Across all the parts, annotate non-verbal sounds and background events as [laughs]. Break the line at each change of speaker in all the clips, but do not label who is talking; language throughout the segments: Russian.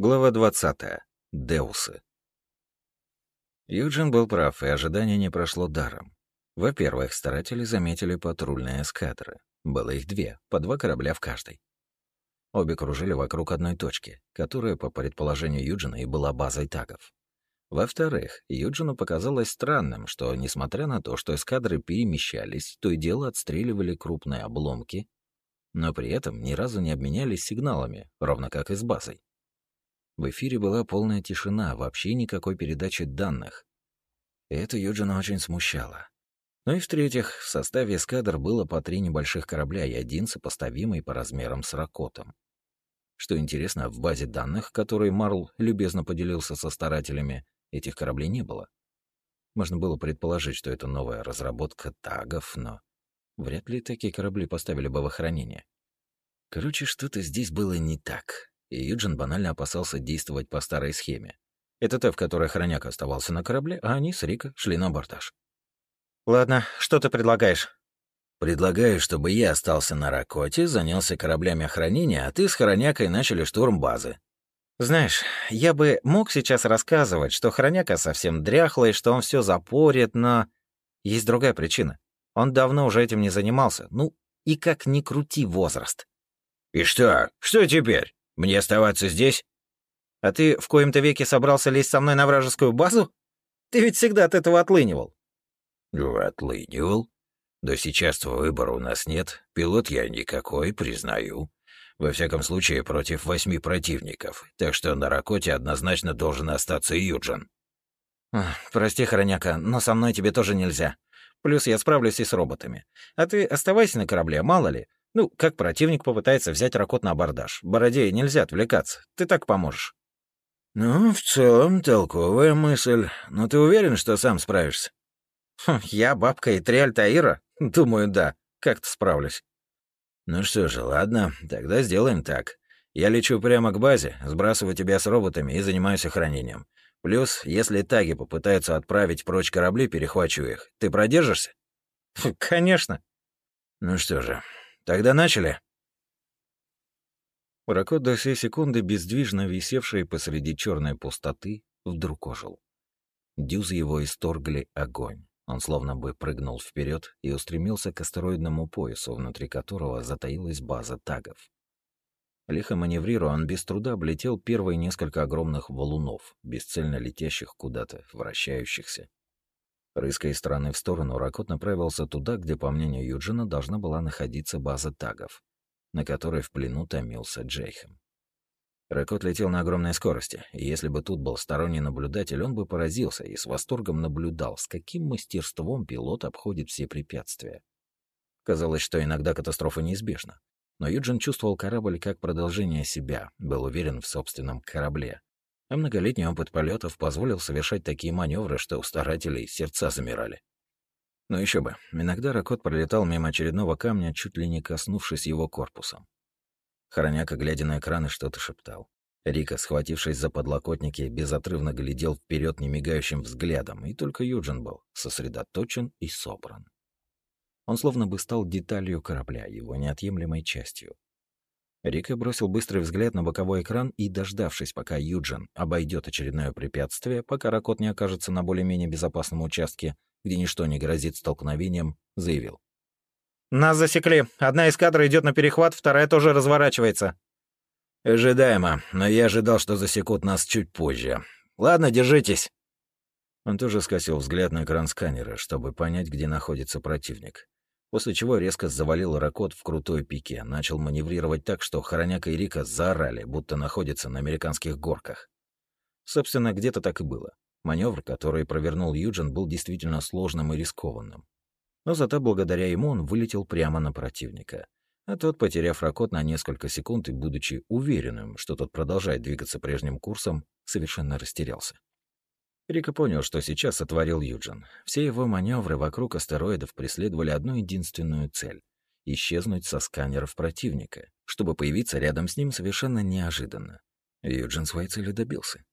Глава 20. Деусы. Юджин был прав, и ожидание не прошло даром. Во-первых, старатели заметили патрульные эскадры. Было их две, по два корабля в каждой. Обе кружили вокруг одной точки, которая, по предположению Юджина, и была базой тагов. Во-вторых, Юджину показалось странным, что, несмотря на то, что эскадры перемещались, то и дело отстреливали крупные обломки, но при этом ни разу не обменялись сигналами, ровно как и с базой. В эфире была полная тишина, вообще никакой передачи данных. Это Юджина очень смущало. Ну и в-третьих, в составе эскадр было по три небольших корабля и один сопоставимый по размерам с Ракотом. Что интересно, в базе данных, которой Марл любезно поделился со старателями, этих кораблей не было. Можно было предположить, что это новая разработка тагов, но вряд ли такие корабли поставили бы в охранение. Короче, что-то здесь было не так, и Юджин банально опасался действовать по старой схеме. Это та, в которой хроняк оставался на корабле, а они с Рика шли на абордаж.
«Ладно, что ты предлагаешь?»
«Предлагаю, чтобы я остался на Ракоте, занялся кораблями охранения, а ты с Хронякой начали штурм базы».
«Знаешь, я бы мог сейчас рассказывать, что Хроняка совсем дряхлый, что он все запорит, но... Есть другая причина. Он давно уже этим не занимался. Ну, и как ни крути возраст».
«И что? Что теперь? Мне оставаться здесь?»
«А ты в коем-то веке собрался лезть со мной на вражескую базу? Ты ведь всегда от этого отлынивал».
«Ну, отлынивал. Да сейчас-то выбора у нас нет. Пилот я никакой, признаю. Во всяком случае, против восьми противников. Так что на Ракоте однозначно должен остаться Юджин».
«Прости, Хороняка, но со мной тебе тоже нельзя. Плюс я справлюсь и с роботами. А ты оставайся на корабле, мало ли. Ну, как противник попытается взять Ракот на абордаж. Бороде нельзя отвлекаться. Ты так поможешь».
«Ну, в целом, толковая мысль. Но ты уверен, что сам справишься?»
Хм, «Я бабка и три Альтаира? [laughs] Думаю, да. Как-то справлюсь».
«Ну что же, ладно, тогда сделаем так. Я лечу прямо к базе, сбрасываю тебя с роботами и занимаюсь охранением. Плюс, если таги попытаются отправить прочь корабли, перехвачу их. Ты продержишься?» [laughs]
«Конечно».
«Ну что же, тогда начали?»
Ракот до сей секунды, бездвижно висевший посреди черной пустоты, вдруг ожил. Дюзы его исторгли огонь. Он словно бы прыгнул вперед и устремился к астероидному поясу, внутри которого затаилась база тагов. Лихо маневрируя, он без труда облетел первые несколько огромных валунов, бесцельно летящих куда-то, вращающихся. Рыская из стороны в сторону, Ракот направился туда, где, по мнению Юджина, должна была находиться база тагов на которой в плену томился Джейхем. Ракот летел на огромной скорости, и если бы тут был сторонний наблюдатель, он бы поразился и с восторгом наблюдал, с каким мастерством пилот обходит все препятствия. Казалось, что иногда катастрофа неизбежна. Но Юджин чувствовал корабль как продолжение себя, был уверен в собственном корабле. А многолетний опыт полетов позволил совершать такие маневры, что у старателей сердца замирали. Но еще бы, иногда Ракот пролетал мимо очередного камня, чуть ли не коснувшись его корпусом. Хороняка, глядя на экраны, что-то шептал. Рика, схватившись за подлокотники, безотрывно глядел вперед немигающим взглядом, и только Юджин был сосредоточен и собран. Он словно бы стал деталью корабля, его неотъемлемой частью. Рика бросил быстрый взгляд на боковой экран и, дождавшись, пока Юджин обойдет очередное препятствие, пока Ракот не окажется на более-менее безопасном участке, где ничто не грозит столкновением, заявил.
«Нас засекли. Одна эскадра идет на перехват, вторая тоже разворачивается».
«Ожидаемо, но я ожидал, что засекут нас чуть позже. Ладно, держитесь».
Он тоже скосил взгляд на экран сканера, чтобы понять, где находится противник. После чего резко завалил Ракот в крутой пике, начал маневрировать так, что Хороняка и Рика заорали, будто находятся на американских горках. Собственно, где-то так и было. Маневр, который провернул Юджин, был действительно сложным и рискованным. Но зато благодаря ему он вылетел прямо на противника. А тот, потеряв ракот на несколько секунд и будучи уверенным, что тот продолжает двигаться прежним курсом, совершенно растерялся. Рика понял, что сейчас сотворил Юджин. Все его маневры вокруг астероидов преследовали одну единственную цель — исчезнуть со сканеров противника, чтобы появиться рядом с ним совершенно неожиданно. Юджин своей цели добился.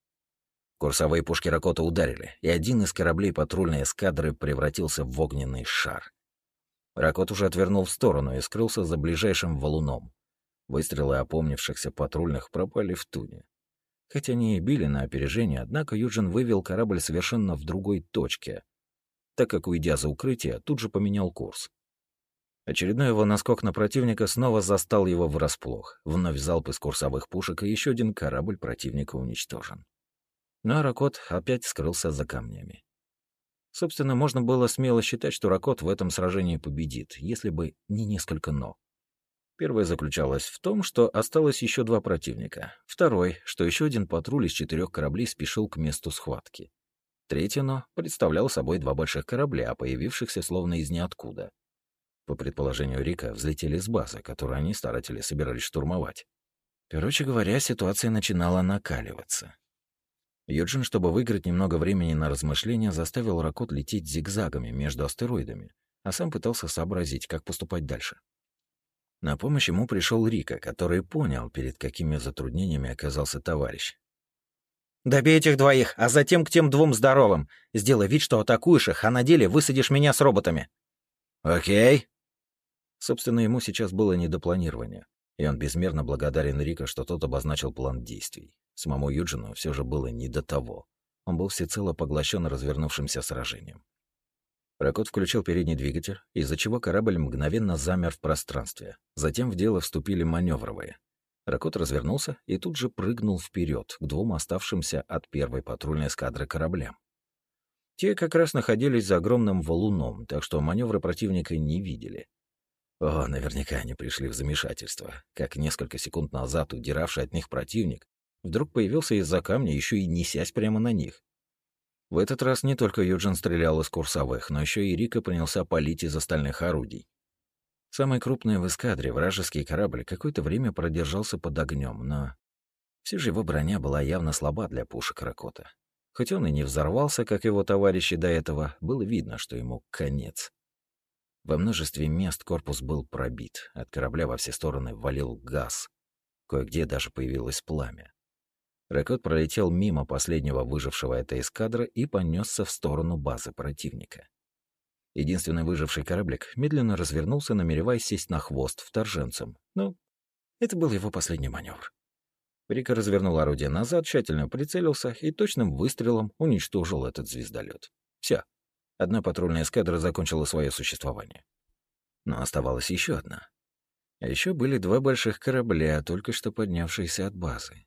Курсовые пушки Ракота ударили, и один из кораблей патрульной эскадры превратился в огненный шар. Ракот уже отвернул в сторону и скрылся за ближайшим валуном. Выстрелы опомнившихся патрульных пропали в туне. Хотя они и били на опережение, однако Юджин вывел корабль совершенно в другой точке, так как, уйдя за укрытие, тут же поменял курс. Очередной его наскок на противника снова застал его врасплох. Вновь залп из курсовых пушек, и еще один корабль противника уничтожен. Но Ракот опять скрылся за камнями. Собственно, можно было смело считать, что Ракот в этом сражении победит, если бы не несколько «но». Первое заключалось в том, что осталось еще два противника. Второй, что еще один патруль из четырех кораблей спешил к месту схватки. Третье «но» представлял собой два больших корабля, появившихся словно из ниоткуда. По предположению Рика, взлетели с базы, которую они, старатели, собирались штурмовать. Короче говоря, ситуация начинала накаливаться. Юджин, чтобы выиграть немного времени на размышления, заставил Ракот лететь зигзагами между астероидами, а сам пытался сообразить, как поступать дальше. На помощь ему пришел Рика, который понял, перед какими затруднениями оказался товарищ.
«Добей этих двоих, а затем к тем двум здоровым. Сделай вид, что атакуешь их, а на деле высадишь меня с роботами».
«Окей»,
Собственно, ему сейчас было не до планирования, и он безмерно благодарен Рика, что тот обозначил план действий. Самому Юджину все же было не до того. Он был всецело поглощен развернувшимся сражением. Ракот включил передний двигатель, из-за чего корабль мгновенно замер в пространстве. Затем в дело вступили маневровые. Ракот развернулся и тут же прыгнул вперед к двум оставшимся от первой патрульной эскадры кораблям. Те как раз находились за огромным валуном, так что маневры противника не видели. О, наверняка они пришли в замешательство, как несколько секунд назад удиравший от них противник вдруг появился из-за камня, еще и несясь прямо на них. В этот раз не только Юджин стрелял из курсовых, но еще и Рика принялся палить из остальных орудий. Самый крупный в эскадре, вражеский корабль, какое-то время продержался под огнем, но все же его броня была явно слаба для пушек Ракота. Хоть он и не взорвался, как его товарищи до этого, было видно, что ему конец. Во множестве мест корпус был пробит, от корабля во все стороны валил газ. Кое-где даже появилось пламя. Ракот пролетел мимо последнего выжившего этой эскадры и понесся в сторону базы противника. Единственный выживший кораблик медленно развернулся, намереваясь сесть на хвост вторженцам. Ну, это был его последний маневр. Рика развернул орудие назад, тщательно прицелился и точным выстрелом уничтожил этот звездолет. Все. Одна патрульная эскадра закончила свое существование. Но оставалась еще одна. А еще были два больших корабля, только что поднявшиеся от базы.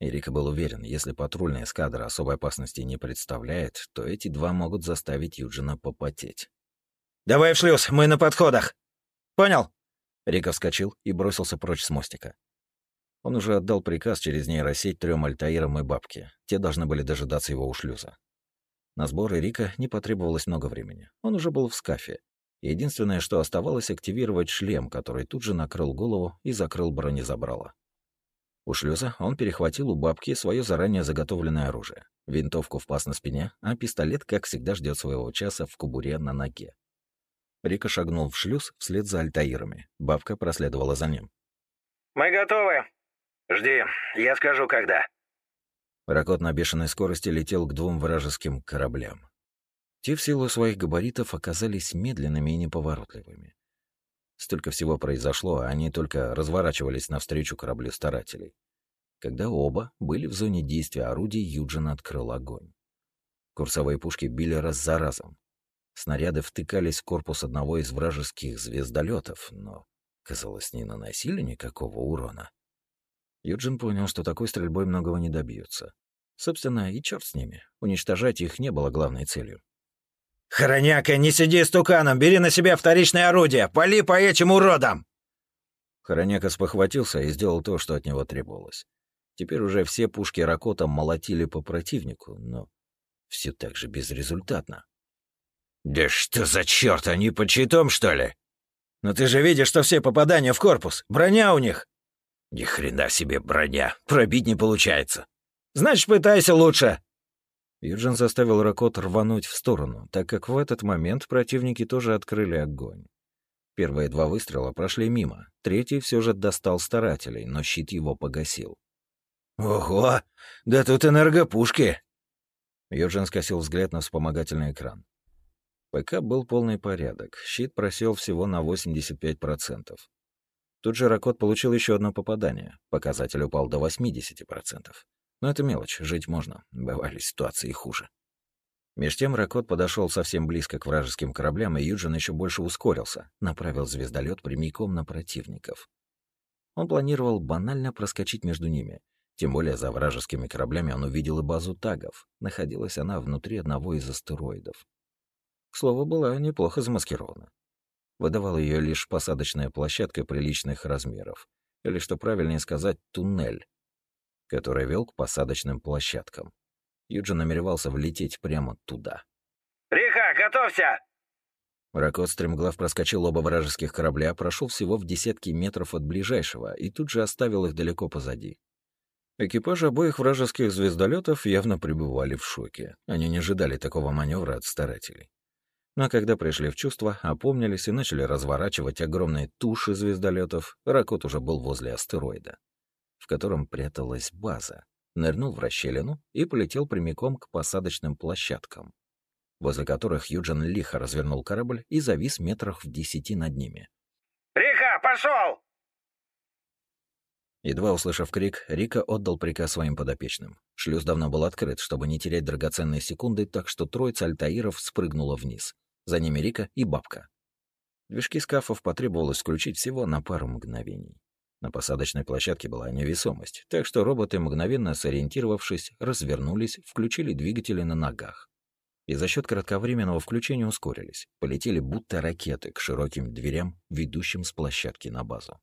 Эрика был уверен, если патрульная эскадра особой опасности не представляет, то эти два могут заставить Юджина попотеть.
«Давай в шлюз, мы на подходах!» «Понял?»
Рика вскочил и бросился прочь с мостика. Он уже отдал приказ через нейросеть трем альтаирам и бабке. Те должны были дожидаться его у шлюза. На сборы Рика не потребовалось много времени. Он уже был в скафе. Единственное, что оставалось, активировать шлем, который тут же накрыл голову и закрыл бронезабрало. У шлюза он перехватил у бабки свое заранее заготовленное оружие. Винтовку в паз на спине, а пистолет, как всегда, ждет своего часа в кубуре на ноге. Рика шагнул в шлюз вслед за альтаирами. Бабка проследовала за ним.
«Мы готовы. Жди, я скажу, когда».
Ракот на бешеной скорости летел к двум вражеским кораблям. Те в силу своих габаритов оказались медленными и неповоротливыми. Столько всего произошло, а они только разворачивались навстречу кораблю старателей. Когда оба были в зоне действия орудий, Юджин открыл огонь. Курсовые пушки били раз за разом. Снаряды втыкались в корпус одного из вражеских звездолетов, но, казалось, не наносили никакого урона. Юджин понял, что такой стрельбой многого не добьются. Собственно, и черт с ними. Уничтожать их не было главной целью.
«Хороняка, не сиди стуканом, бери на себя вторичное орудие, пали по этим уродам!»
Хороняка спохватился и сделал то, что от него требовалось. Теперь уже все пушки Ракота молотили по противнику, но все так же безрезультатно.
«Да что за черт, они под щитом, что ли?»
«Но ты же видишь, что все попадания в корпус, броня у них!»
Ни хрена себе броня. Пробить не получается.
Значит, пытайся лучше.
Юджин заставил Ракот рвануть в сторону, так как в этот момент противники тоже открыли огонь. Первые два выстрела прошли мимо, третий все же достал старателей, но щит его погасил.
«Ого! Да тут энергопушки!»
Юджин скосил взгляд на вспомогательный экран. ПК был полный порядок, щит просел всего на 85%. Тут же Ракот получил еще одно попадание. Показатель упал до 80%. Но это мелочь, жить можно. Бывали ситуации хуже. Меж тем Ракот подошел совсем близко к вражеским кораблям, и Юджин еще больше ускорился, направил звездолет прямиком на противников. Он планировал банально проскочить между ними. Тем более за вражескими кораблями он увидел и базу тагов. Находилась она внутри одного из астероидов. К слову, была неплохо замаскирована. Выдавала ее лишь посадочная площадка приличных размеров, или, что правильнее сказать, туннель, который вел к посадочным площадкам. Юджин намеревался влететь прямо туда.
«Риха, готовься!»
Ракот стремглав проскочил оба вражеских корабля, прошел всего в десятки метров от ближайшего и тут же оставил их далеко позади. Экипажи обоих вражеских звездолетов явно пребывали в шоке. Они не ожидали такого маневра от старателей. Но когда пришли в чувство, опомнились и начали разворачивать огромные туши звездолетов, Ракот уже был возле астероида, в котором пряталась база нырнул в расщелину и полетел прямиком к посадочным площадкам, возле которых Юджин лихо развернул корабль и завис метрах в десяти над ними.
«Рика, пошел!»
Едва услышав крик, Рика отдал приказ своим подопечным. Шлюз давно был открыт, чтобы не терять драгоценные секунды, так что троица альтаиров спрыгнула вниз. За ними Рика и бабка. Движки скафов потребовалось включить всего на пару мгновений. На посадочной площадке была невесомость, так что роботы, мгновенно сориентировавшись, развернулись, включили двигатели на ногах. И за счет кратковременного включения ускорились, полетели будто ракеты к широким дверям, ведущим с площадки на базу.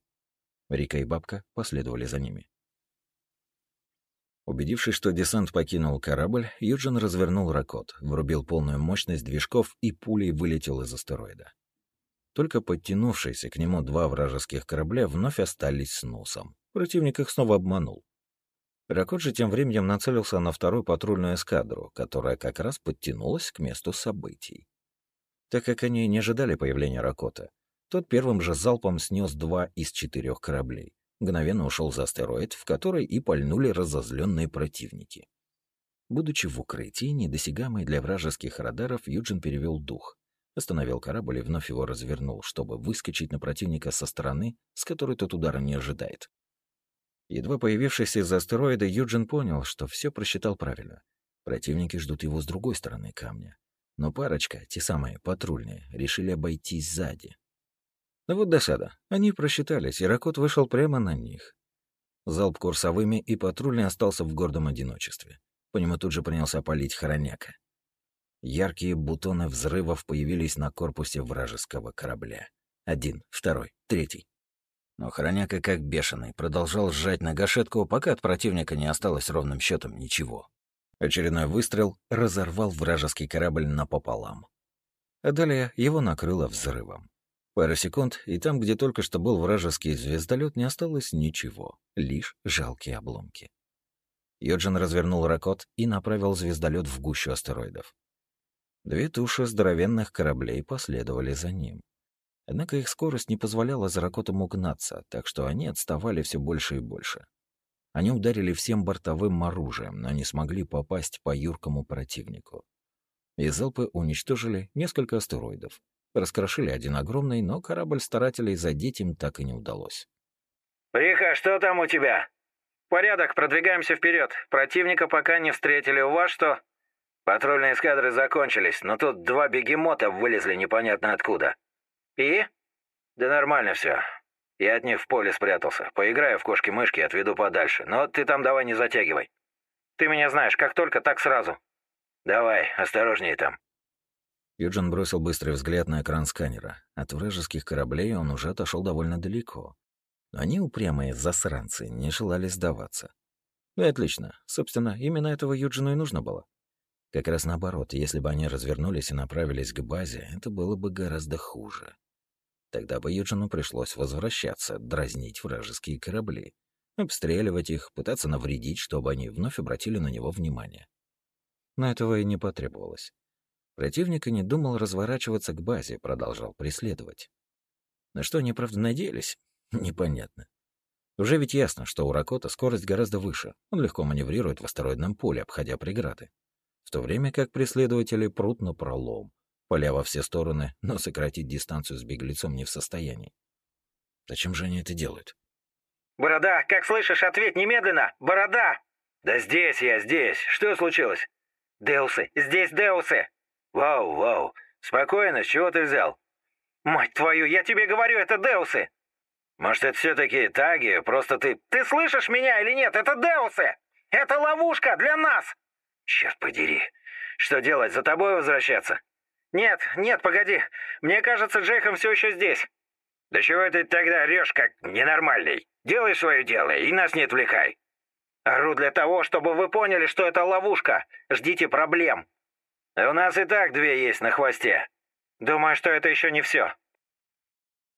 Рика и Бабка последовали за ними. Убедившись, что десант покинул корабль, Юджин развернул ракот, врубил полную мощность движков и пулей вылетел из астероида. Только подтянувшиеся к нему два вражеских корабля вновь остались с носом. Противник их снова обманул. Ракот же тем временем нацелился на вторую патрульную эскадру, которая как раз подтянулась к месту событий. Так как они не ожидали появления Ракота, тот первым же залпом снес два из четырех кораблей. Мгновенно ушел за астероид, в который и пальнули разозленные противники. Будучи в укрытии, недосягаемый для вражеских радаров, Юджин перевел дух Остановил корабль и вновь его развернул, чтобы выскочить на противника со стороны, с которой тот удара не ожидает. Едва появившись из астероида, Юджин понял, что все просчитал правильно. Противники ждут его с другой стороны камня. Но парочка, те самые патрульные, решили обойтись сзади. Но вот досада. Они просчитались, и Ракот вышел прямо на них. Залп курсовыми, и патрульный остался в гордом одиночестве. По нему тут же принялся палить хороняка. Яркие бутоны взрывов появились на корпусе вражеского корабля. Один, второй, третий. Но хроняка, как бешеный, продолжал сжать на гашетку, пока от противника не осталось ровным счетом ничего. Очередной выстрел разорвал вражеский корабль напополам. А далее его накрыло взрывом. Пара секунд, и там, где только что был вражеский звездолет, не осталось ничего, лишь жалкие обломки. Йоджин развернул ракот и направил звездолет в гущу астероидов. Две туши здоровенных кораблей последовали за ним. Однако их скорость не позволяла Заракотам угнаться, так что они отставали все больше и больше. Они ударили всем бортовым оружием, но не смогли попасть по юркому противнику. И залпы уничтожили несколько астероидов. Раскрошили один огромный, но корабль старателей задеть им так и не удалось.
«Риха, что там у тебя?» «Порядок, продвигаемся вперед. Противника пока не встретили. У вас что?» Патрульные эскадры закончились, но тут два бегемота вылезли непонятно откуда. И? Да нормально все. Я от них в поле спрятался. Поиграю в кошки-мышки отведу подальше. Но ты там давай не затягивай. Ты меня знаешь, как только, так сразу. Давай, осторожнее там.
Юджин бросил быстрый взгляд на экран сканера. От вражеских кораблей он уже отошел довольно далеко. Но они, упрямые засранцы, не желали сдаваться. Ну и отлично. Собственно, именно этого Юджину и нужно было. Как раз наоборот, если бы они развернулись и направились к базе, это было бы гораздо хуже. Тогда бы Юджину пришлось возвращаться, дразнить вражеские корабли, обстреливать их, пытаться навредить, чтобы они вновь обратили на него внимание. Но этого и не потребовалось. Противник и не думал разворачиваться к базе, продолжал преследовать. На что они, правда, надеялись? [laughs] Непонятно. Уже ведь ясно, что у Ракота скорость гораздо выше. Он легко маневрирует в астероидном поле, обходя преграды в то время как преследователи прут на пролом, поля во все стороны, [laughs] но сократить дистанцию с беглецом не в состоянии. Зачем же они это делают?
«Борода, как слышишь, ответь немедленно! Борода!»
Да здесь я, здесь. Что случилось?
Деусы, здесь Деусы.
Вау, вау. Спокойно, с чего ты взял?
Мать твою, я тебе говорю, это Деусы.
Может, это все-таки таги, просто ты...
Ты слышишь меня или нет? Это Деусы! Это ловушка для нас!
Черт подери. Что делать, за тобой возвращаться?
Нет, нет, погоди. Мне кажется, Джейхом все еще здесь.
Да чего ты тогда орешь, как ненормальный? Делай свое дело и нас не отвлекай.
Ору для того, чтобы вы поняли, что это ловушка. Ждите проблем.
У нас и так две есть на хвосте.
Думаю, что это еще не все.